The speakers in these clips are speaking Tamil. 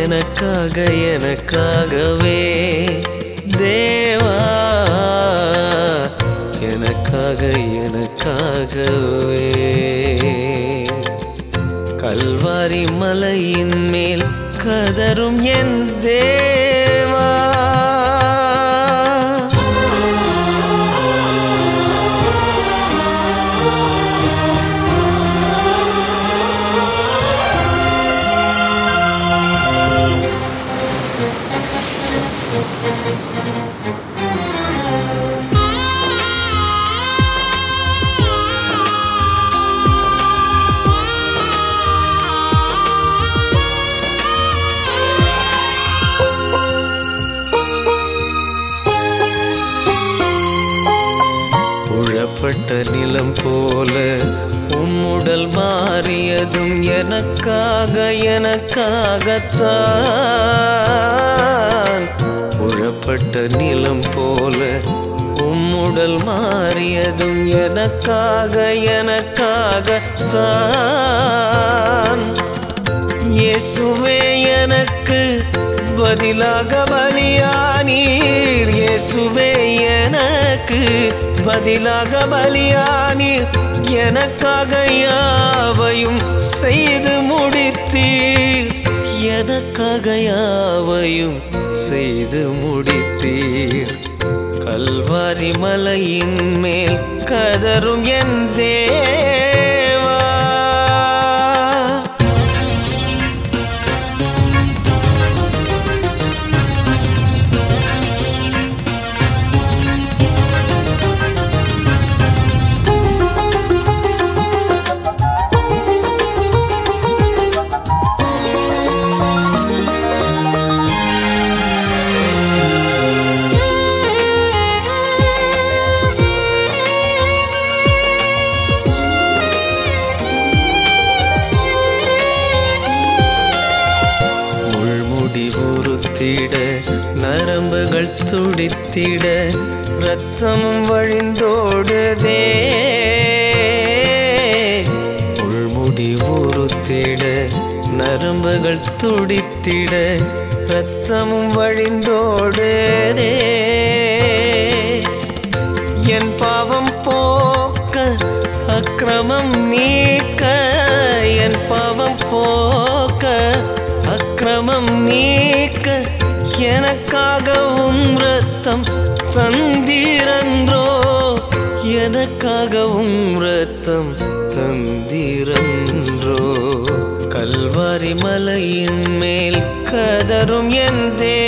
எனக்காக எனக்காகவே. தேவா எனக்காக எனக்காகவே. கல்வாரி மலையின் மேல் கதரும் என் தேவா. உழப்பட்ட நிலம் போல உம்முடல் மாறியதும் எனக்காக எனக்காகத்தான். புறப்பட்ட நிலம் போல உம்முடல் மாறியதும் எனக்காக எனக்காகத்தான். இயேசுவே எனக்கு பதிலாக பலியானீர். இயேசுவே எனக்கு பதிலாக பலியானீர். எனக்காக யாவையும் செய்து முடித்தீர். எனக்காக யாவையும் செய்து முடித்தீர். கல்வாரி மலையின் மேல் கதரும் என் தே துடித்திட நரம்புகள் துடித்திட ரத்தம் வழிந்தோடுதே. உள்முடி உறுத்திட நரம்புகள் துடித்திட ரத்தமும் வழிந்தோடுதே. என் பாவம் போக்க அக்கிரமம் நீக்க என் பாவம் போ எனக்காகவும் ரத்தம் தந்திரன்றோ? எனக்காகவும் ரத்தம் தந்திரன்றோ? கல்வாரி மலையின் மேல் கதரும் என் தே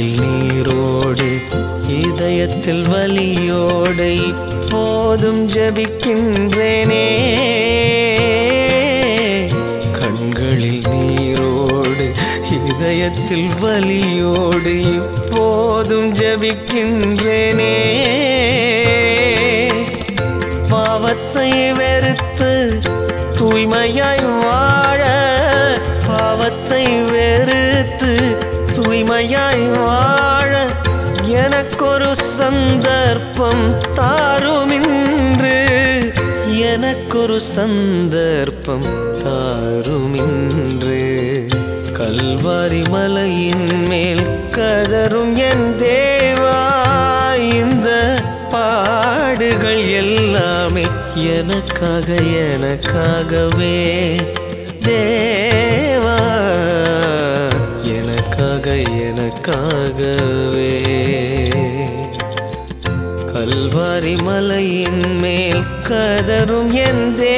கண்களில் நீரோடு இதயத்தில் வலியோடு இப்போதும் ஜபிக்கின்றேனே. கண்களில் நீரோடு இதயத்தில் வலியோடு இப்போதும் ஜபிக்கின்றேனே. பாவத்தை வெறுத்து தூய்மையாய் வாழ பாவத்தை வெறுத்து தூய்மையாய் வாழ எனக்கொரு சந்தர்ப்பம் தாருமின்று. எனக்கொரு சந்தர்ப்பம் தாருமின்று. கல்வாரி மலையின் மேல் கதரும் என் தேவா. இந்த பாடுகள் எல்லாமே எனக்காக எனக்காகவே. உனக்காகவே. கல்வாரி மலையின் மேல் கதரும் என் தே